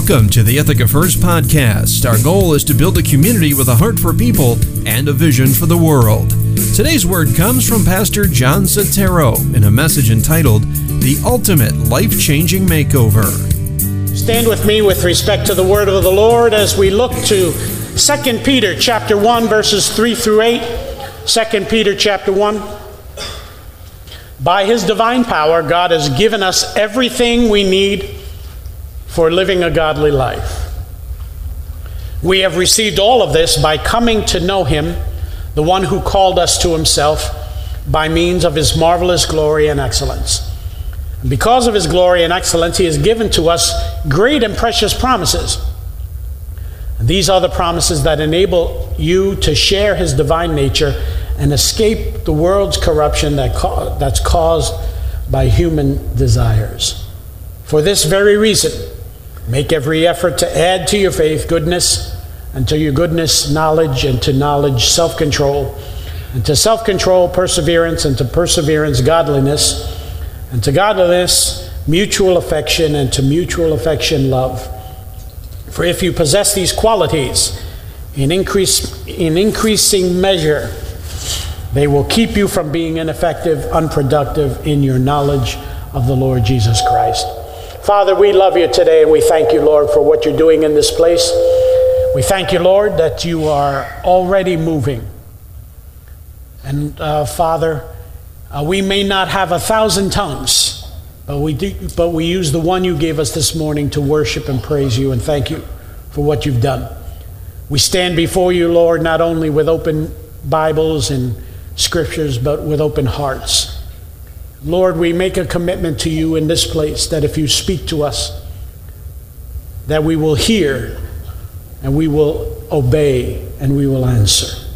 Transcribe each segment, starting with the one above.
Welcome to the Ithaca First podcast. Our goal is to build a community with a heart for people and a vision for the world. Today's word comes from Pastor John Sotero in a message entitled The Ultimate Life Changing Makeover. Stand with me with respect to the word of the Lord as we look to 2 Peter chapter 1 verses 3 through 8. 2 Peter chapter 1. By his divine power, God has given us everything we need for living a godly life. We have received all of this by coming to know Him, the one who called us to Himself by means of His marvelous glory and excellence. Because of His glory and excellence, He has given to us great and precious promises. And these are the promises that enable you to share His divine nature and escape the world's corruption that co- that's caused by human desires. For this very reason, Make every effort to add to your faith goodness, and to your goodness, knowledge, and to knowledge, self control, and to self control, perseverance, and to perseverance, godliness, and to godliness, mutual affection, and to mutual affection, love. For if you possess these qualities in, increase, in increasing measure, they will keep you from being ineffective, unproductive in your knowledge of the Lord Jesus Christ. Father, we love you today and we thank you, Lord, for what you're doing in this place. We thank you, Lord, that you are already moving. And uh, Father, uh, we may not have a thousand tongues, but we, do, but we use the one you gave us this morning to worship and praise you and thank you for what you've done. We stand before you, Lord, not only with open Bibles and scriptures, but with open hearts. Lord, we make a commitment to you in this place that if you speak to us, that we will hear and we will obey and we will answer.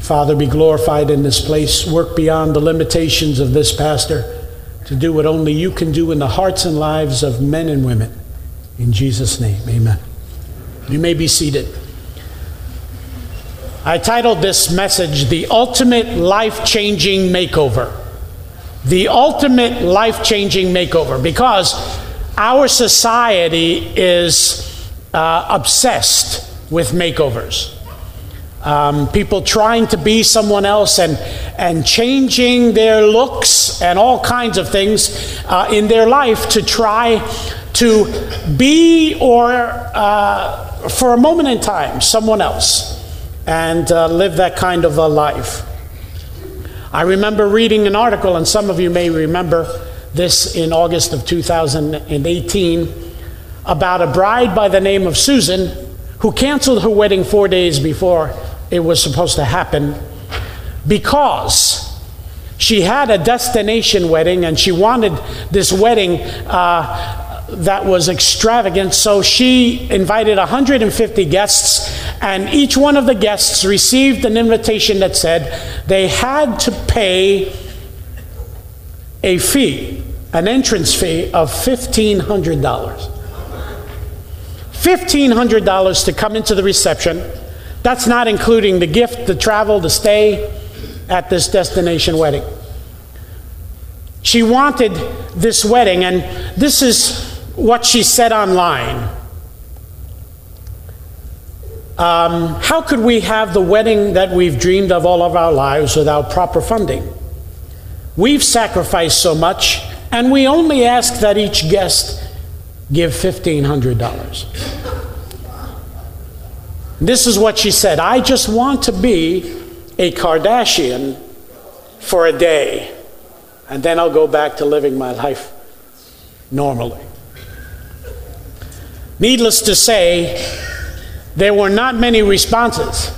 Father, be glorified in this place. Work beyond the limitations of this pastor to do what only you can do in the hearts and lives of men and women. In Jesus' name, amen. You may be seated. I titled this message, The Ultimate Life Changing Makeover the ultimate life changing makeover because our society is uh, obsessed with makeovers. Um, people trying to be someone else and, and changing their looks and all kinds of things uh, in their life to try to be or uh, for a moment in time someone else and uh, live that kind of a life. I remember reading an article, and some of you may remember this in August of 2018, about a bride by the name of Susan who canceled her wedding four days before it was supposed to happen because she had a destination wedding and she wanted this wedding uh, that was extravagant. So she invited 150 guests and each one of the guests received an invitation that said they had to pay a fee, an entrance fee of $1,500. $1,500 to come into the reception. That's not including the gift, the travel, the stay at this destination wedding. She wanted this wedding, and this is what she said online. Um, how could we have the wedding that we've dreamed of all of our lives without proper funding? We've sacrificed so much, and we only ask that each guest give $1,500. This is what she said I just want to be a Kardashian for a day, and then I'll go back to living my life normally. Needless to say, there were not many responses.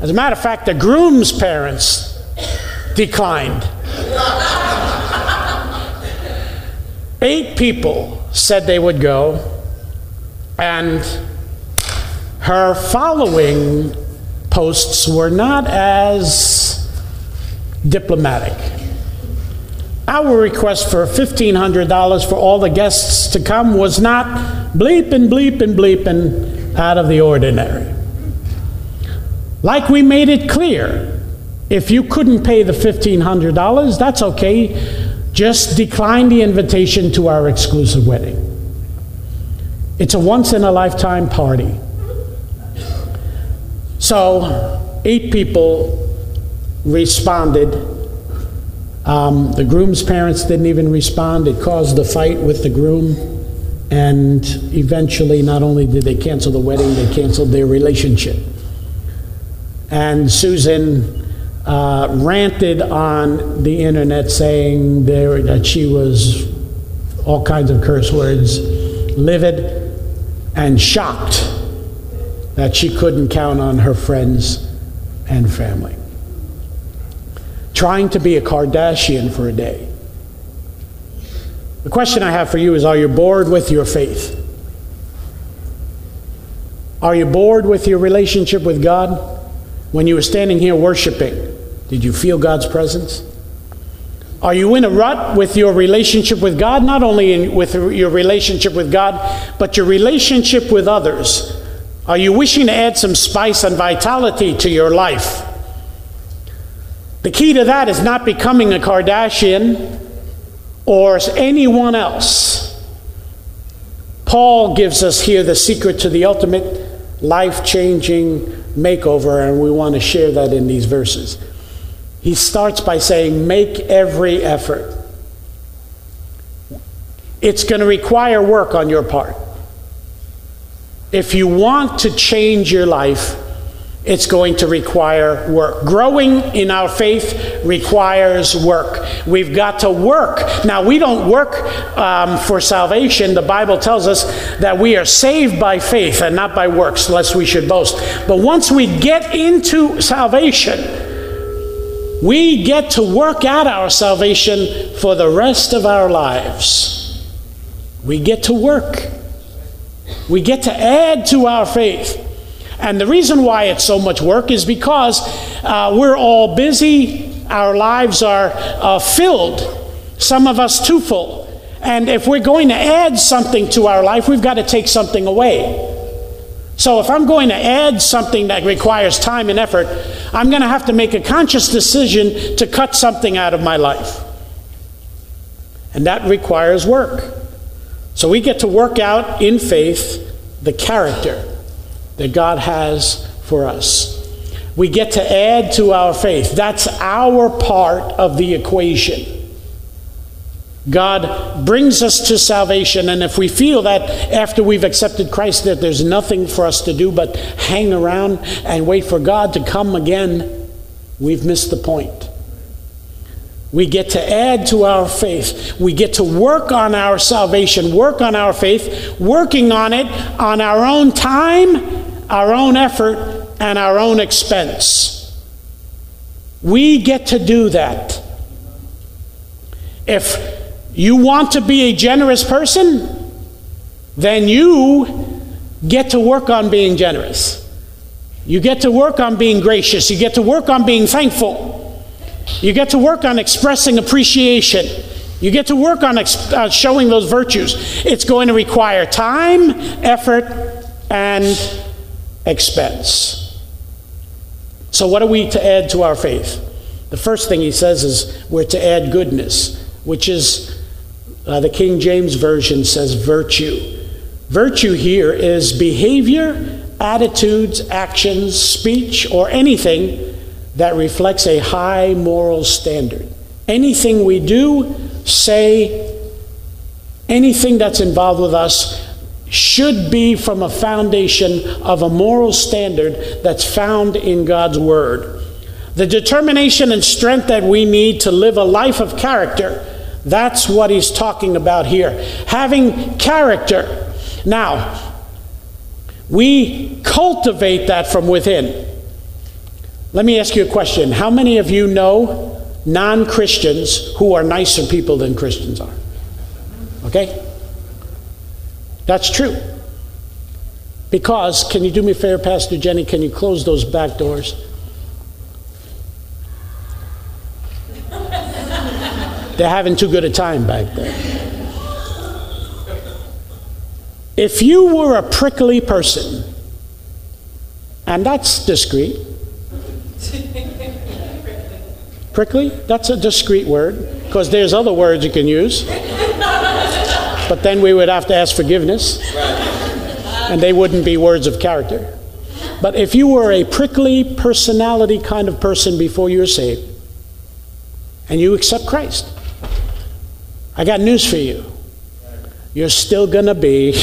As a matter of fact, the groom's parents declined. Eight people said they would go, and her following posts were not as diplomatic. Our request for $1,500 for all the guests to come was not bleep and bleep and bleep and out of the ordinary. Like we made it clear, if you couldn't pay the $1,500, that's okay. Just decline the invitation to our exclusive wedding. It's a once in a lifetime party. So, eight people responded. Um, the groom's parents didn't even respond. It caused a fight with the groom. And eventually, not only did they cancel the wedding, they canceled their relationship. And Susan uh, ranted on the internet saying there, that she was all kinds of curse words, livid and shocked that she couldn't count on her friends and family. Trying to be a Kardashian for a day. The question I have for you is Are you bored with your faith? Are you bored with your relationship with God? When you were standing here worshiping, did you feel God's presence? Are you in a rut with your relationship with God? Not only in, with your relationship with God, but your relationship with others. Are you wishing to add some spice and vitality to your life? The key to that is not becoming a Kardashian or anyone else. Paul gives us here the secret to the ultimate life changing makeover, and we want to share that in these verses. He starts by saying, Make every effort. It's going to require work on your part. If you want to change your life, it's going to require work. Growing in our faith requires work. We've got to work. Now, we don't work um, for salvation. The Bible tells us that we are saved by faith and not by works, lest we should boast. But once we get into salvation, we get to work out our salvation for the rest of our lives. We get to work. We get to add to our faith. And the reason why it's so much work is because uh, we're all busy, our lives are uh, filled, some of us too full. And if we're going to add something to our life, we've got to take something away. So if I'm going to add something that requires time and effort, I'm going to have to make a conscious decision to cut something out of my life. And that requires work. So we get to work out in faith the character that God has for us. We get to add to our faith. That's our part of the equation. God brings us to salvation, and if we feel that after we've accepted Christ that there's nothing for us to do but hang around and wait for God to come again, we've missed the point. We get to add to our faith. We get to work on our salvation, work on our faith, working on it on our own time, our own effort, and our own expense. We get to do that. If you want to be a generous person? Then you get to work on being generous. You get to work on being gracious. You get to work on being thankful. You get to work on expressing appreciation. You get to work on ex- uh, showing those virtues. It's going to require time, effort, and expense. So, what are we to add to our faith? The first thing he says is we're to add goodness, which is uh, the King James Version says virtue. Virtue here is behavior, attitudes, actions, speech, or anything that reflects a high moral standard. Anything we do, say, anything that's involved with us should be from a foundation of a moral standard that's found in God's Word. The determination and strength that we need to live a life of character that's what he's talking about here. Having character. Now, we cultivate that from within. Let me ask you a question. How many of you know non Christians who are nicer people than Christians are? Okay? That's true. Because, can you do me a favor, Pastor Jenny? Can you close those back doors? They're having too good a time back there. If you were a prickly person, and that's discreet. Prickly? That's a discreet word, because there's other words you can use. But then we would have to ask forgiveness. and they wouldn't be words of character. But if you were a prickly personality kind of person before you were saved, and you accept Christ, I got news for you. You're still going to be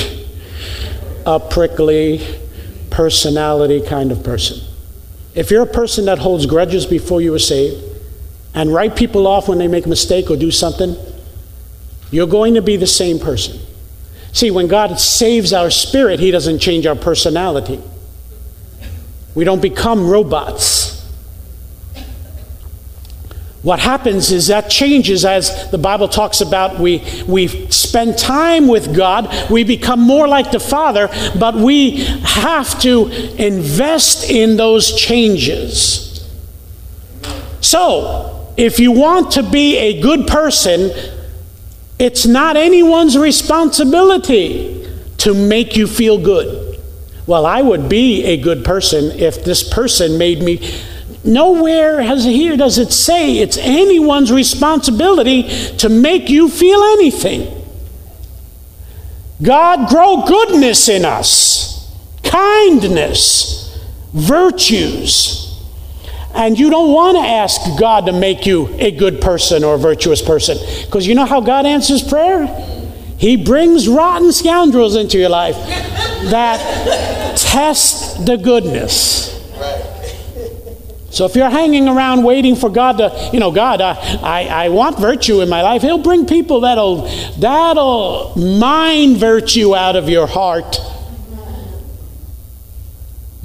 a prickly personality kind of person. If you're a person that holds grudges before you were saved and write people off when they make a mistake or do something, you're going to be the same person. See, when God saves our spirit, He doesn't change our personality. We don't become robots. What happens is that changes as the Bible talks about. We, we spend time with God, we become more like the Father, but we have to invest in those changes. So, if you want to be a good person, it's not anyone's responsibility to make you feel good. Well, I would be a good person if this person made me. Nowhere has here does it say it's anyone's responsibility to make you feel anything. God grow goodness in us, kindness, virtues. And you don't want to ask God to make you a good person or a virtuous person. Because you know how God answers prayer? He brings rotten scoundrels into your life that test the goodness. So if you're hanging around waiting for God to, you know, God, I, I, I, want virtue in my life, He'll bring people that'll that'll mine virtue out of your heart.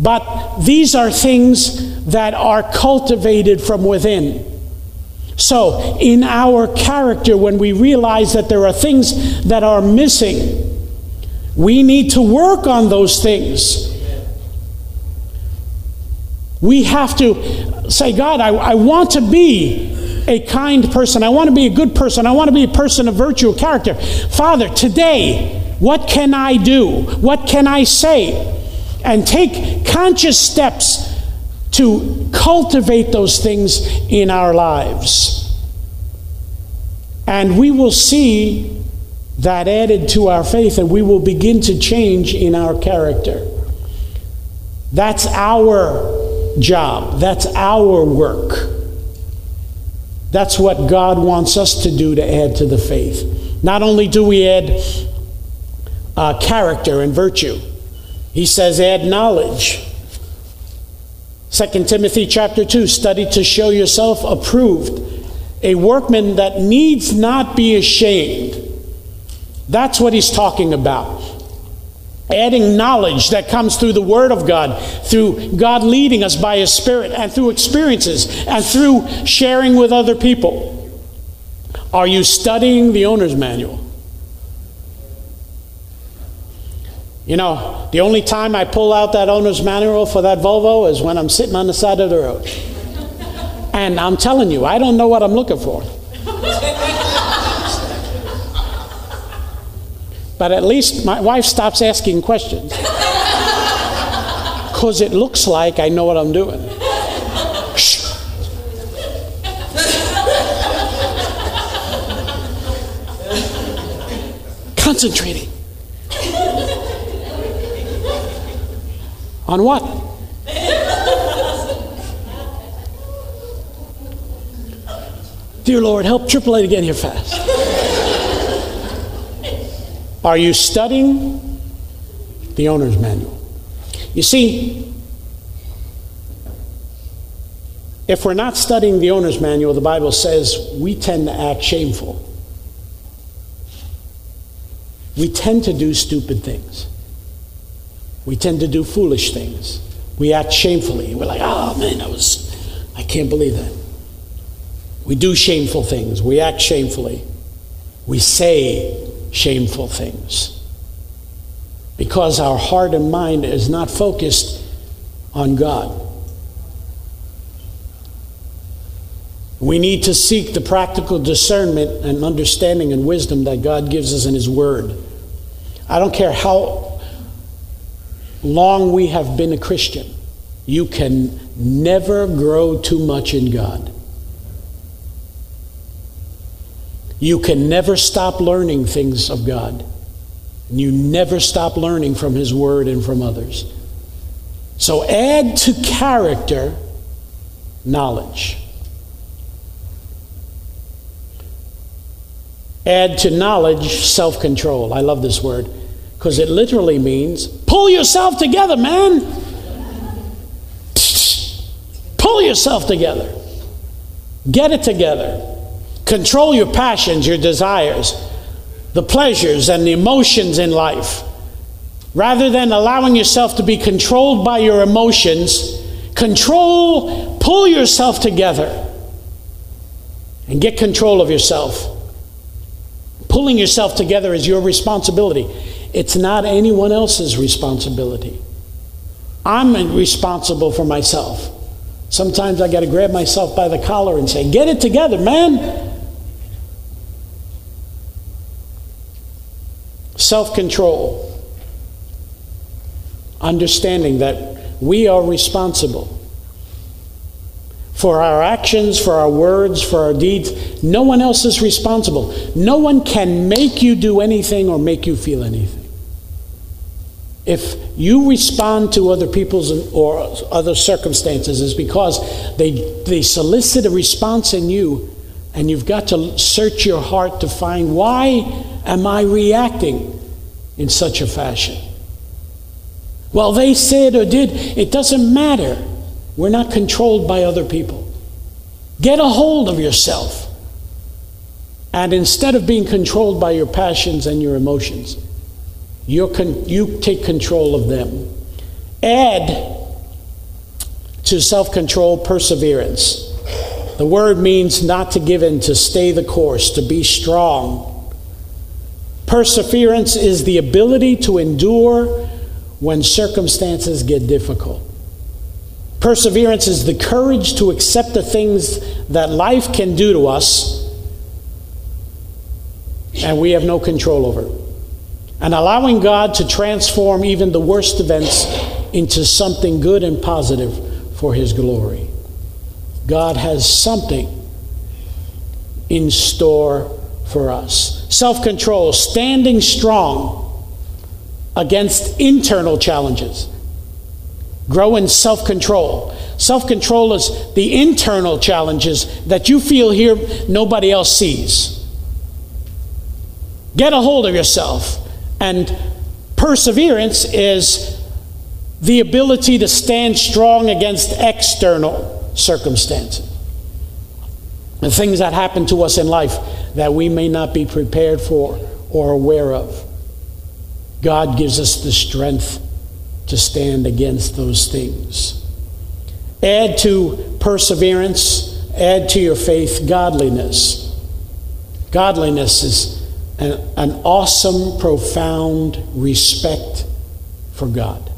But these are things that are cultivated from within. So, in our character, when we realize that there are things that are missing, we need to work on those things. We have to say, God, I, I want to be a kind person. I want to be a good person. I want to be a person of virtue, of character. Father, today, what can I do? What can I say? And take conscious steps to cultivate those things in our lives. And we will see that added to our faith, and we will begin to change in our character. That's our job, that's our work. That's what God wants us to do to add to the faith. Not only do we add uh, character and virtue, he says add knowledge. 2 Timothy chapter 2 study to show yourself approved, a workman that needs not be ashamed that's what he's talking about. Adding knowledge that comes through the Word of God, through God leading us by His Spirit, and through experiences, and through sharing with other people. Are you studying the owner's manual? You know, the only time I pull out that owner's manual for that Volvo is when I'm sitting on the side of the road. And I'm telling you, I don't know what I'm looking for. But at least my wife stops asking questions. Because it looks like I know what I'm doing. Shh. Concentrating. On what? Dear Lord, help AAA to get here fast. Are you studying the owner's manual? You see, if we're not studying the owner's manual, the Bible says we tend to act shameful. We tend to do stupid things. We tend to do foolish things. We act shamefully. We're like, oh man, that was, I can't believe that. We do shameful things. We act shamefully. We say shameful things. Because our heart and mind is not focused on God. We need to seek the practical discernment and understanding and wisdom that God gives us in His Word. I don't care how long we have been a Christian, you can never grow too much in God. You can never stop learning things of God. And you never stop learning from His Word and from others. So add to character knowledge. Add to knowledge self control. I love this word because it literally means pull yourself together, man. Pull yourself together. Get it together. Control your passions, your desires, the pleasures and the emotions in life. Rather than allowing yourself to be controlled by your emotions, control, pull yourself together and get control of yourself. Pulling yourself together is your responsibility. It's not anyone else's responsibility. I'm responsible for myself. Sometimes I got to grab myself by the collar and say, Get it together, man. Self control. Understanding that we are responsible for our actions, for our words, for our deeds. No one else is responsible. No one can make you do anything or make you feel anything. If you respond to other people's or other circumstances, is because they, they solicit a response in you, and you've got to search your heart to find why am I reacting in such a fashion? Well, they said or did, it doesn't matter. We're not controlled by other people. Get a hold of yourself. And instead of being controlled by your passions and your emotions, con- you take control of them. Add to self control perseverance. The word means not to give in, to stay the course, to be strong. Perseverance is the ability to endure when circumstances get difficult. Perseverance is the courage to accept the things that life can do to us and we have no control over. And allowing God to transform even the worst events into something good and positive for His glory. God has something in store for us. Self control, standing strong against internal challenges. Grow in self control. Self control is the internal challenges that you feel here nobody else sees. Get a hold of yourself. And perseverance is the ability to stand strong against external circumstances. The things that happen to us in life that we may not be prepared for or aware of. God gives us the strength to stand against those things. Add to perseverance, add to your faith godliness. Godliness is an, an awesome, profound respect for God.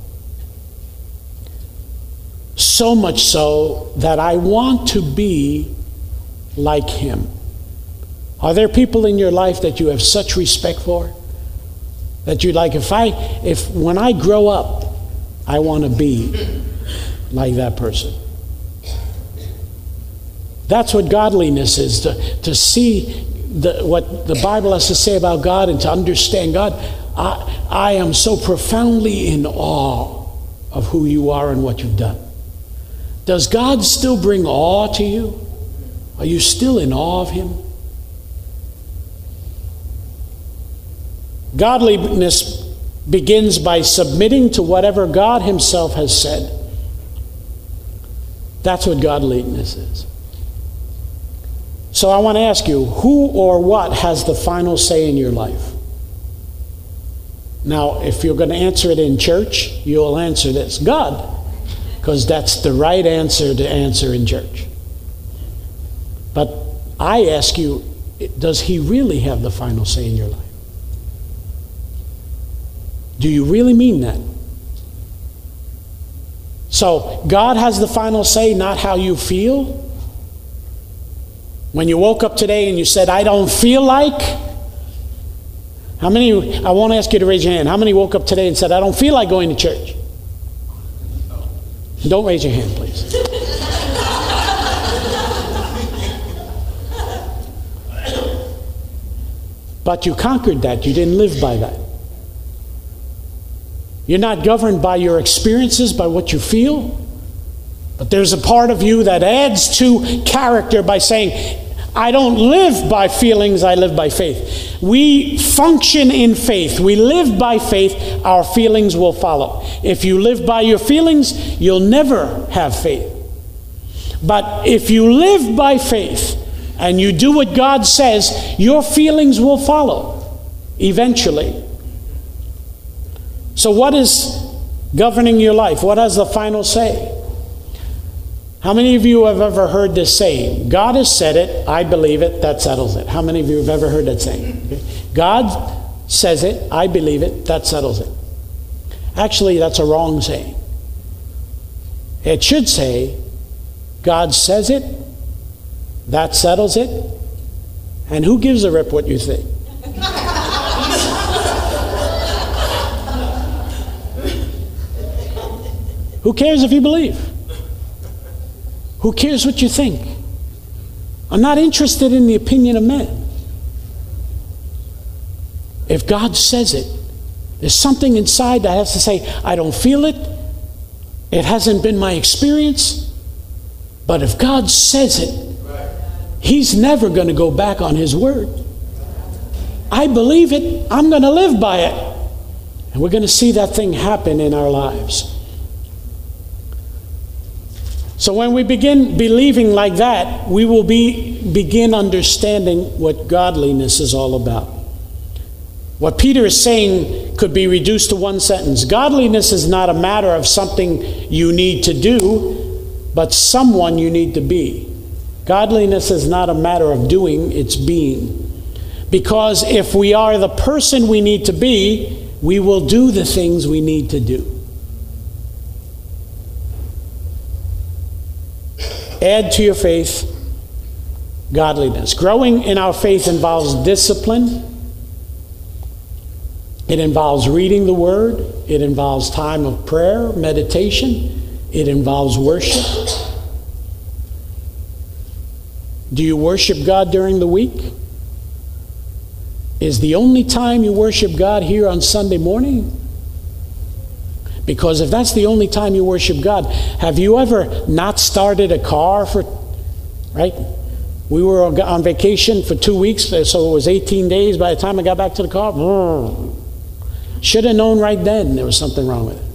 So much so that I want to be like Him. Are there people in your life that you have such respect for? That you'd like, if I, if when I grow up, I want to be like that person. That's what godliness is to, to see the, what the Bible has to say about God and to understand God. I, I am so profoundly in awe of who you are and what you've done. Does God still bring awe to you? Are you still in awe of Him? Godliness begins by submitting to whatever God Himself has said. That's what godliness is. So I want to ask you who or what has the final say in your life? Now, if you're going to answer it in church, you'll answer this God, because that's the right answer to answer in church. But I ask you, does He really have the final say in your life? Do you really mean that? So, God has the final say, not how you feel. When you woke up today and you said, I don't feel like, how many, I won't ask you to raise your hand, how many woke up today and said, I don't feel like going to church? Don't raise your hand, please. but you conquered that, you didn't live by that. You're not governed by your experiences, by what you feel. But there's a part of you that adds to character by saying, I don't live by feelings, I live by faith. We function in faith. We live by faith, our feelings will follow. If you live by your feelings, you'll never have faith. But if you live by faith and you do what God says, your feelings will follow eventually. So, what is governing your life? What has the final say? How many of you have ever heard this saying? God has said it, I believe it, that settles it. How many of you have ever heard that saying? God says it, I believe it, that settles it. Actually, that's a wrong saying. It should say, God says it, that settles it, and who gives a rip what you think? who cares if you believe? Who cares what you think? I'm not interested in the opinion of men. If God says it, there's something inside that has to say, I don't feel it. It hasn't been my experience. But if God says it, He's never going to go back on His word. I believe it. I'm going to live by it. And we're going to see that thing happen in our lives. So when we begin believing like that, we will be, begin understanding what godliness is all about. What Peter is saying could be reduced to one sentence Godliness is not a matter of something you need to do, but someone you need to be. Godliness is not a matter of doing, it's being. Because if we are the person we need to be, we will do the things we need to do. Add to your faith godliness. Growing in our faith involves discipline. It involves reading the Word. It involves time of prayer, meditation. It involves worship. Do you worship God during the week? Is the only time you worship God here on Sunday morning? Because if that's the only time you worship God, have you ever not started a car for, right? We were on vacation for two weeks, uh, so it was 18 days. By the time I got back to the car, hmm. should have known right then there was something wrong with it.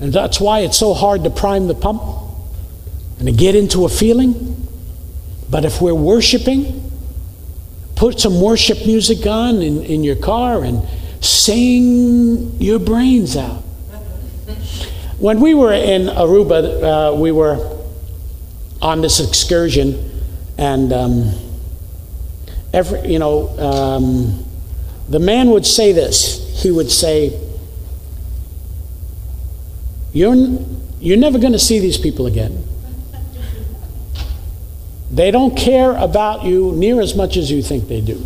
And that's why it's so hard to prime the pump and to get into a feeling. But if we're worshiping, put some worship music on in, in your car and Sing your brains out. When we were in Aruba, uh, we were on this excursion, and um, every, you know, um, the man would say this. He would say, You're, you're never going to see these people again. They don't care about you near as much as you think they do.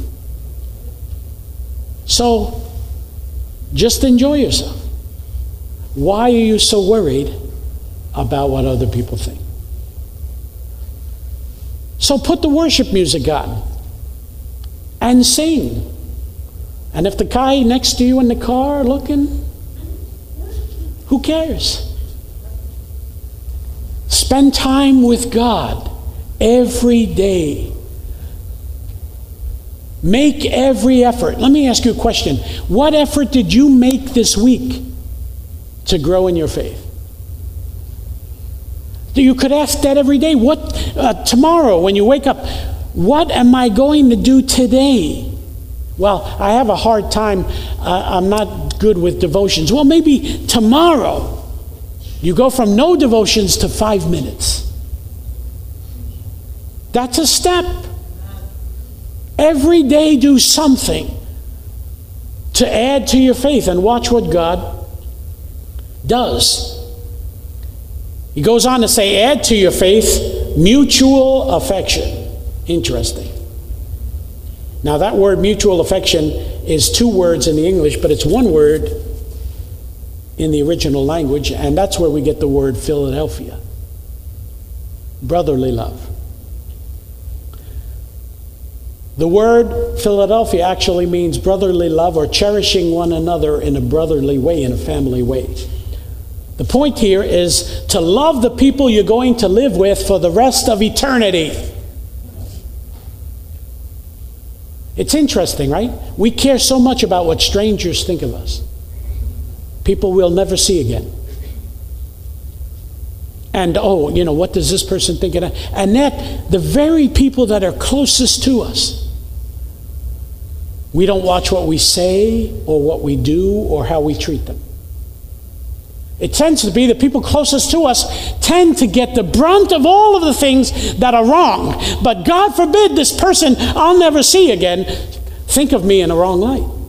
So just enjoy yourself. Why are you so worried about what other people think? So put the worship music on and sing. And if the guy next to you in the car looking, who cares? Spend time with God every day. Make every effort. Let me ask you a question. What effort did you make this week to grow in your faith? You could ask that every day. What uh, tomorrow when you wake up? What am I going to do today? Well, I have a hard time. Uh, I'm not good with devotions. Well, maybe tomorrow you go from no devotions to five minutes. That's a step. Every day, do something to add to your faith and watch what God does. He goes on to say, add to your faith mutual affection. Interesting. Now, that word mutual affection is two words in the English, but it's one word in the original language, and that's where we get the word Philadelphia brotherly love. The word Philadelphia actually means brotherly love or cherishing one another in a brotherly way, in a family way. The point here is to love the people you're going to live with for the rest of eternity. It's interesting, right? We care so much about what strangers think of us. People we'll never see again. And oh, you know, what does this person think of? And that the very people that are closest to us. We don't watch what we say or what we do or how we treat them. It tends to be the people closest to us tend to get the brunt of all of the things that are wrong. But God forbid this person I'll never see again think of me in a wrong light.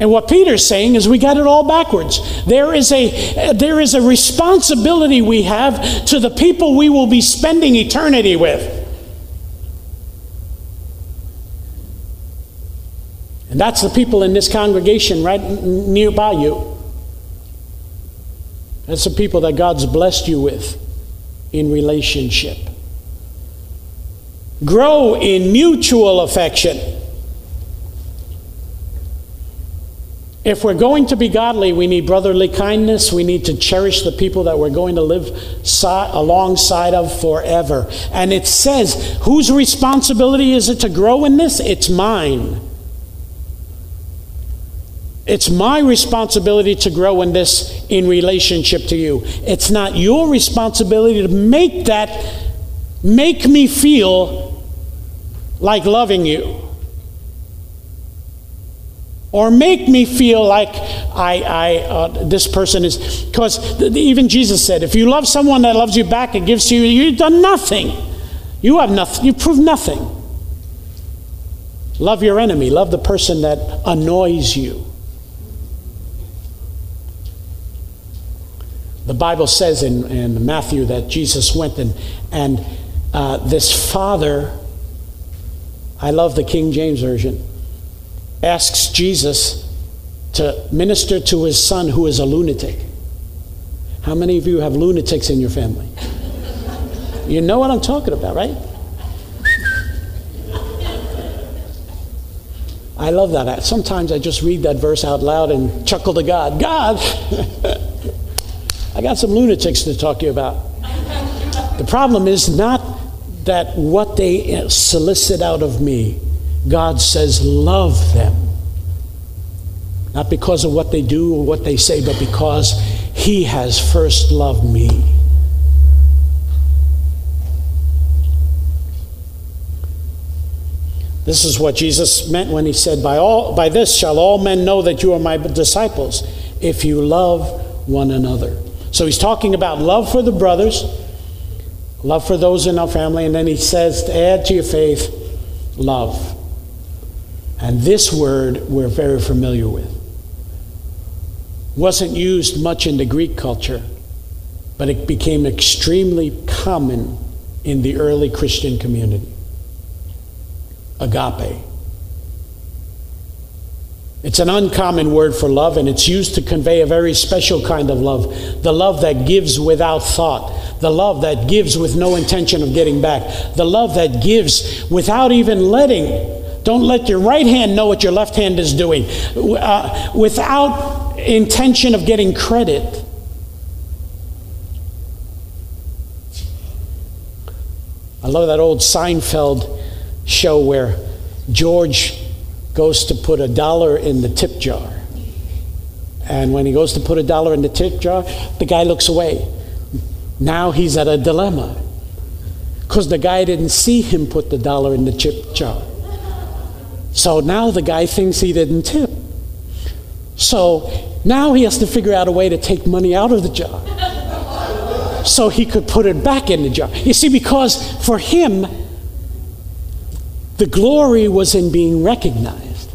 And what Peter's saying is we got it all backwards. There is a there is a responsibility we have to the people we will be spending eternity with. And that's the people in this congregation right nearby you. That's the people that God's blessed you with in relationship. Grow in mutual affection. If we're going to be godly, we need brotherly kindness. We need to cherish the people that we're going to live si- alongside of forever. And it says, whose responsibility is it to grow in this? It's mine. It's my responsibility to grow in this in relationship to you. It's not your responsibility to make that make me feel like loving you or make me feel like I, I uh, this person is because even Jesus said, if you love someone that loves you back and gives to you, you've done nothing. You have nothing. You prove nothing. Love your enemy. Love the person that annoys you. The Bible says in, in Matthew that Jesus went and and uh, this father. I love the King James version asks Jesus to minister to his son who is a lunatic. How many of you have lunatics in your family? You know what I'm talking about, right? I love that. Sometimes I just read that verse out loud and chuckle to God. God, I got some lunatics to talk to you about. The problem is not that what they solicit out of me God says, love them. Not because of what they do or what they say, but because He has first loved me. This is what Jesus meant when he said, by, all, by this shall all men know that you are my disciples, if you love one another. So he's talking about love for the brothers, love for those in our family, and then he says to add to your faith, love. And this word we're very familiar with. Wasn't used much in the Greek culture, but it became extremely common in the early Christian community. Agape. It's an uncommon word for love, and it's used to convey a very special kind of love the love that gives without thought, the love that gives with no intention of getting back, the love that gives without even letting don't let your right hand know what your left hand is doing uh, without intention of getting credit. I love that old Seinfeld show where George goes to put a dollar in the tip jar. And when he goes to put a dollar in the tip jar, the guy looks away. Now he's at a dilemma because the guy didn't see him put the dollar in the chip jar. So now the guy thinks he didn't tip. So now he has to figure out a way to take money out of the jar so he could put it back in the jar. You see, because for him, the glory was in being recognized.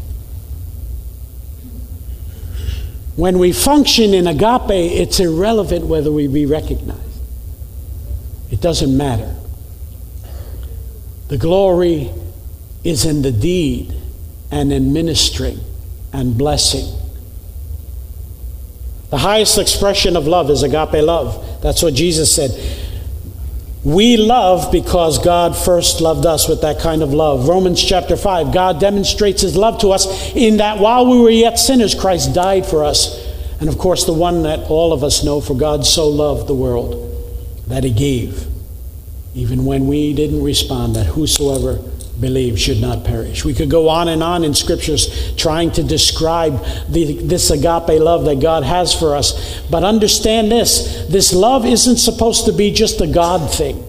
When we function in agape, it's irrelevant whether we be recognized. It doesn't matter. The glory is in the deed and in ministering and blessing. The highest expression of love is agape love. That's what Jesus said. We love because God first loved us with that kind of love. Romans chapter 5 God demonstrates his love to us in that while we were yet sinners, Christ died for us. And of course, the one that all of us know for God so loved the world that he gave, even when we didn't respond, that whosoever believes should not perish. We could go on and on in scriptures trying to describe the, this agape love that God has for us. But understand this this love isn't supposed to be just a God thing.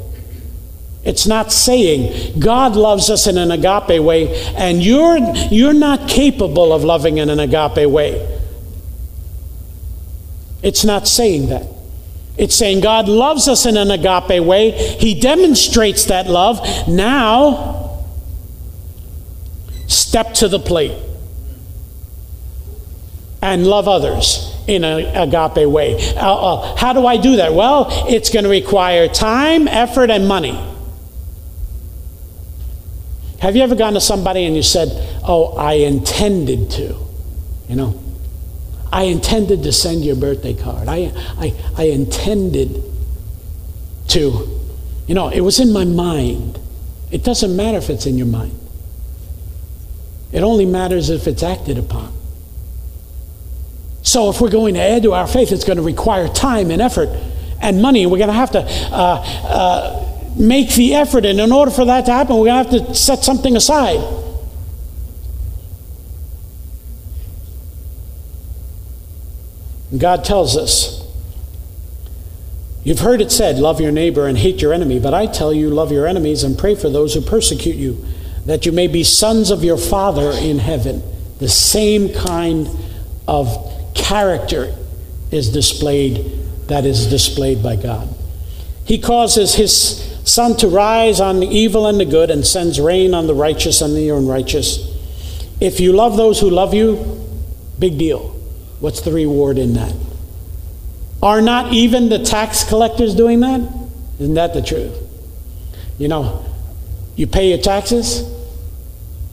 It's not saying God loves us in an agape way and you're, you're not capable of loving in an agape way. It's not saying that. It's saying God loves us in an agape way. He demonstrates that love. Now, step to the plate and love others in an agape way. Uh, uh, how do I do that? Well, it's going to require time, effort, and money. Have you ever gone to somebody and you said, Oh, I intended to? You know, I intended to send you a birthday card. I, I, I intended to. You know, it was in my mind. It doesn't matter if it's in your mind, it only matters if it's acted upon. So, if we're going to add to our faith, it's going to require time and effort and money. We're going to have to uh, uh, make the effort, and in order for that to happen, we're going to have to set something aside. God tells us, You've heard it said, love your neighbor and hate your enemy, but I tell you, love your enemies and pray for those who persecute you, that you may be sons of your Father in heaven. The same kind of character is displayed that is displayed by God. He causes his sun to rise on the evil and the good and sends rain on the righteous and the unrighteous. If you love those who love you, big deal. What's the reward in that? Are not even the tax collectors doing that? Isn't that the truth? You know, you pay your taxes,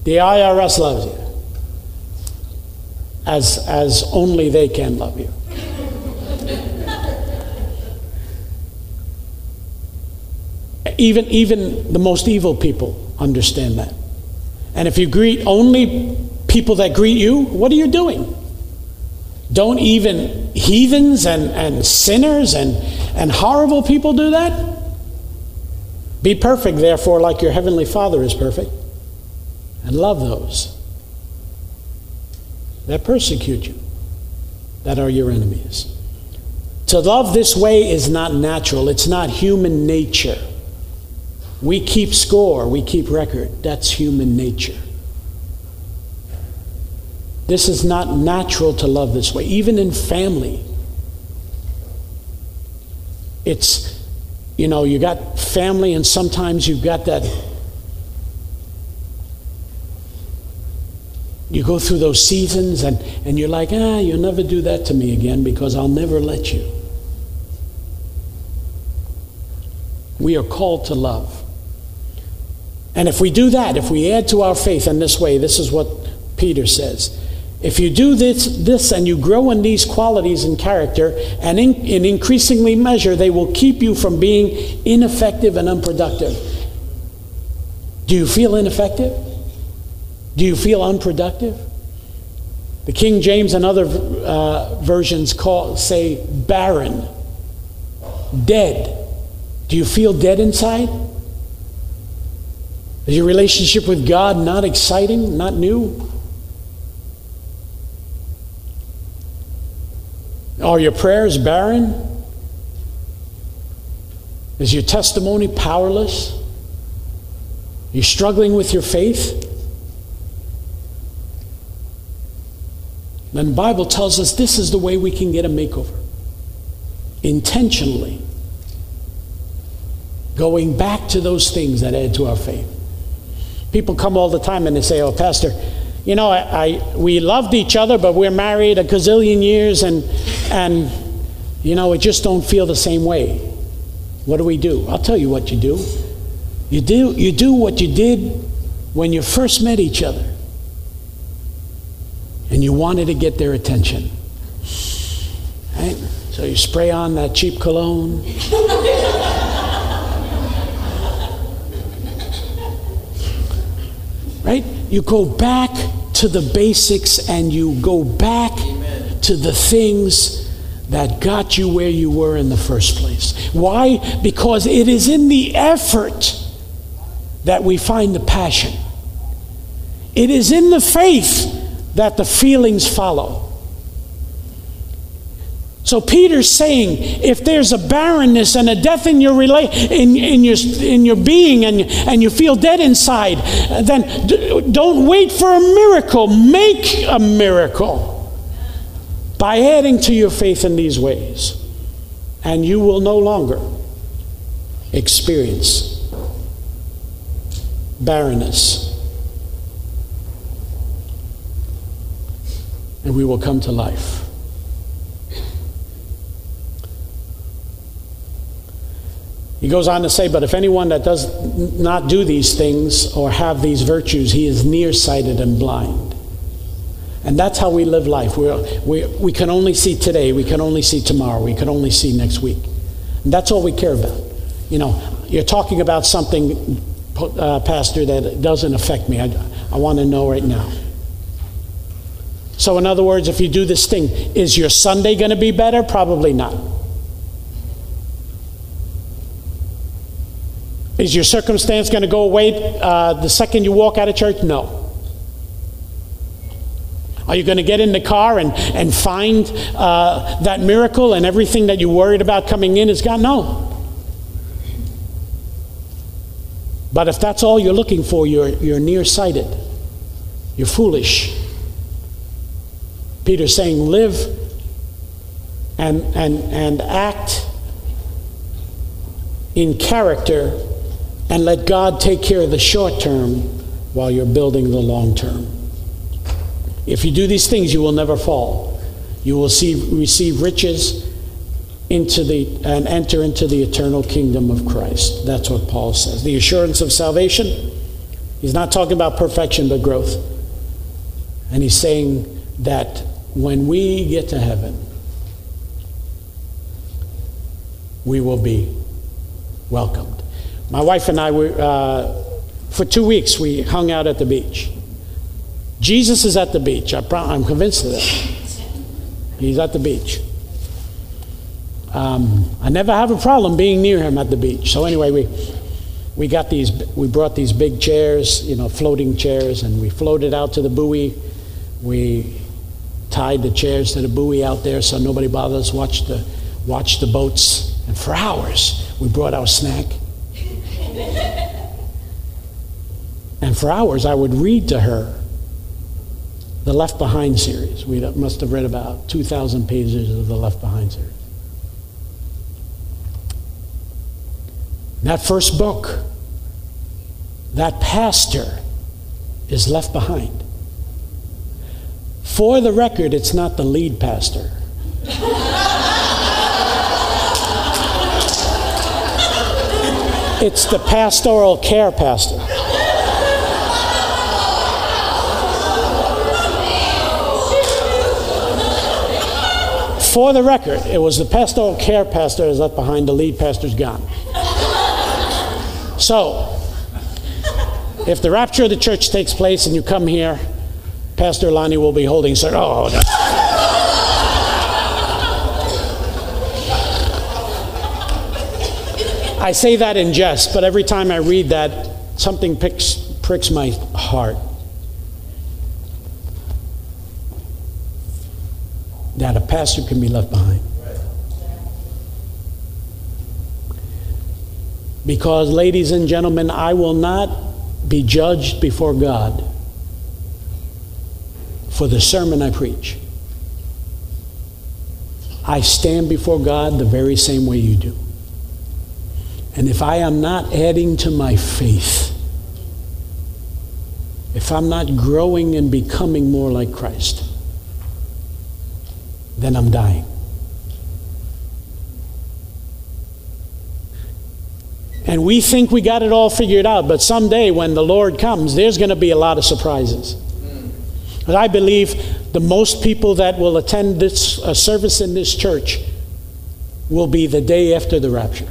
the IRS loves you as, as only they can love you. even, even the most evil people understand that. And if you greet only people that greet you, what are you doing? Don't even heathens and, and sinners and, and horrible people do that? Be perfect, therefore, like your heavenly Father is perfect, and love those that persecute you, that are your enemies. To love this way is not natural, it's not human nature. We keep score, we keep record. That's human nature. This is not natural to love this way, even in family. It's, you know, you got family, and sometimes you've got that. You go through those seasons, and, and you're like, ah, you'll never do that to me again because I'll never let you. We are called to love. And if we do that, if we add to our faith in this way, this is what Peter says if you do this, this and you grow in these qualities and character, and in, in increasingly measure, they will keep you from being ineffective and unproductive. Do you feel ineffective? Do you feel unproductive? The King James and other uh, versions call say barren, dead. Do you feel dead inside? Is your relationship with God not exciting, not new? Are your prayers barren? Is your testimony powerless? Are you struggling with your faith? Then the Bible tells us this is the way we can get a makeover. Intentionally. Going back to those things that add to our faith. People come all the time and they say, Oh, Pastor, you know, I, I, we loved each other, but we're married a gazillion years, and and you know, it just don't feel the same way. What do we do? I'll tell you what you do. You do you do what you did when you first met each other, and you wanted to get their attention. Right? So you spray on that cheap cologne. right? You go back to the basics and you go back Amen. to the things that got you where you were in the first place. Why? Because it is in the effort that we find the passion. It is in the faith that the feelings follow. So Peter's saying, if there's a barrenness and a death in your rela- in, in your in your being and and you feel dead inside, then d- don't wait for a miracle. Make a miracle by adding to your faith in these ways, and you will no longer experience barrenness. And we will come to life. He goes on to say, But if anyone that does not do these things or have these virtues, he is nearsighted and blind. And that's how we live life. we we, we can only see today, we can only see tomorrow, we can only see next week. And that's all we care about. You know, you're talking about something, uh, Pastor, that doesn't affect me. I, I want to know right now. So, in other words, if you do this thing, is your Sunday going to be better? Probably not. Is your circumstance going to go away uh, the second you walk out of church? No. Are you going to get in the car and, and find uh, that miracle and everything that you worried about coming in is gone? No. But if that's all you're looking for, you're, you're nearsighted. You're foolish. Peter's saying, live and, and, and act in character and let God take care of the short term while you're building the long term. If you do these things, you will never fall. You will see, receive riches into the, and enter into the eternal kingdom of Christ. That's what Paul says. The assurance of salvation, he's not talking about perfection, but growth. And he's saying that when we get to heaven, we will be welcomed. My wife and I were, uh, for two weeks, we hung out at the beach. Jesus is at the beach. I am convinced of that. He's at the beach. Um, I never have a problem being near him at the beach. So anyway, we we got these. We brought these big chairs, you know, floating chairs, and we floated out to the buoy. We tied the chairs to the buoy out there so nobody bothers. Watch the watch the boats, and for hours we brought our snack. And for hours, I would read to her the Left Behind series. We must have read about 2,000 pages of the Left Behind series. That first book, that pastor is left behind. For the record, it's not the lead pastor. it's the pastoral care pastor. For the record, it was the pastoral care pastor is left behind, the lead pastor's gone. So, if the rapture of the church takes place and you come here, Pastor Lonnie will be holding, sir. Oh, no. I say that in jest, but every time I read that, something picks, pricks my heart. that a pastor can be left behind. Because, ladies and gentlemen, I will not be judged before God for the sermon I preach. I stand before God the very same way you do. And if I am not adding to my faith, if I'm not growing and becoming more like Christ, then I'm dying. And we think we got it all figured out, but someday when the Lord comes, there's going to be a lot of surprises. But I believe the most people that will attend this uh, service in this church will be the day after the rapture.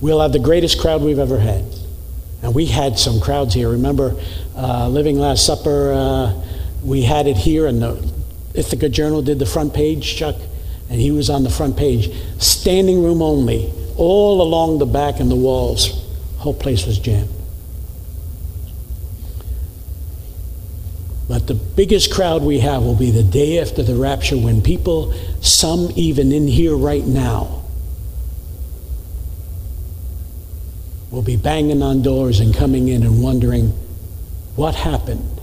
We'll have the greatest crowd we've ever had. And we had some crowds here. Remember, uh, Living Last Supper, uh, we had it here, and the Ithaca Journal did the front page, Chuck, and he was on the front page. Standing room only, all along the back and the walls. Whole place was jammed. But the biggest crowd we have will be the day after the rapture when people, some even in here right now, will be banging on doors and coming in and wondering what happened.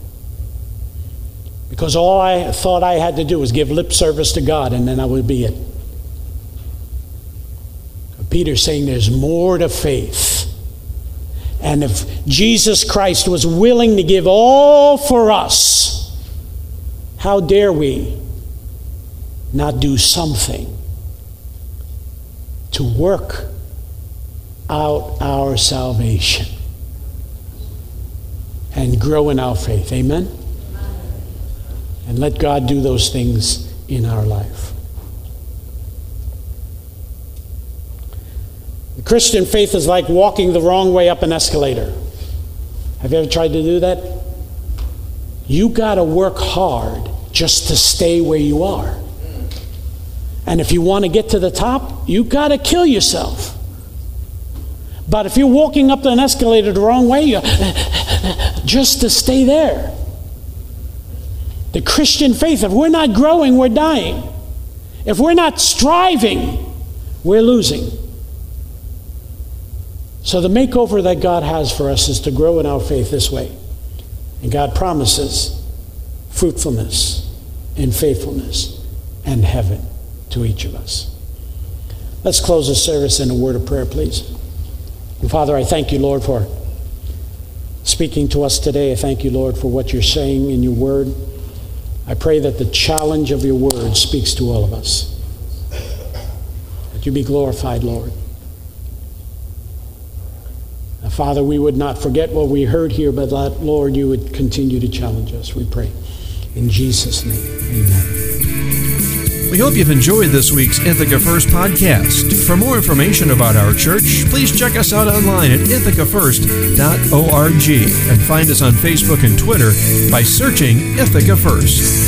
Because all I thought I had to do was give lip service to God and then I would be it. Peter's saying there's more to faith. And if Jesus Christ was willing to give all for us, how dare we not do something to work out our salvation and grow in our faith. Amen? And let God do those things in our life. Christian faith is like walking the wrong way up an escalator. Have you ever tried to do that? You got to work hard just to stay where you are. And if you want to get to the top, you got to kill yourself. But if you're walking up an escalator the wrong way, you just to stay there. The Christian faith, if we're not growing, we're dying. If we're not striving, we're losing. So, the makeover that God has for us is to grow in our faith this way. And God promises fruitfulness and faithfulness and heaven to each of us. Let's close the service in a word of prayer, please. And Father, I thank you, Lord, for speaking to us today. I thank you, Lord, for what you're saying in your word. I pray that the challenge of your word speaks to all of us. That you be glorified, Lord. Father, we would not forget what we heard here, but that, Lord, you would continue to challenge us, we pray. In Jesus' name, amen. We hope you've enjoyed this week's Ithaca First podcast. For more information about our church, please check us out online at ithacafirst.org and find us on Facebook and Twitter by searching Ithaca First.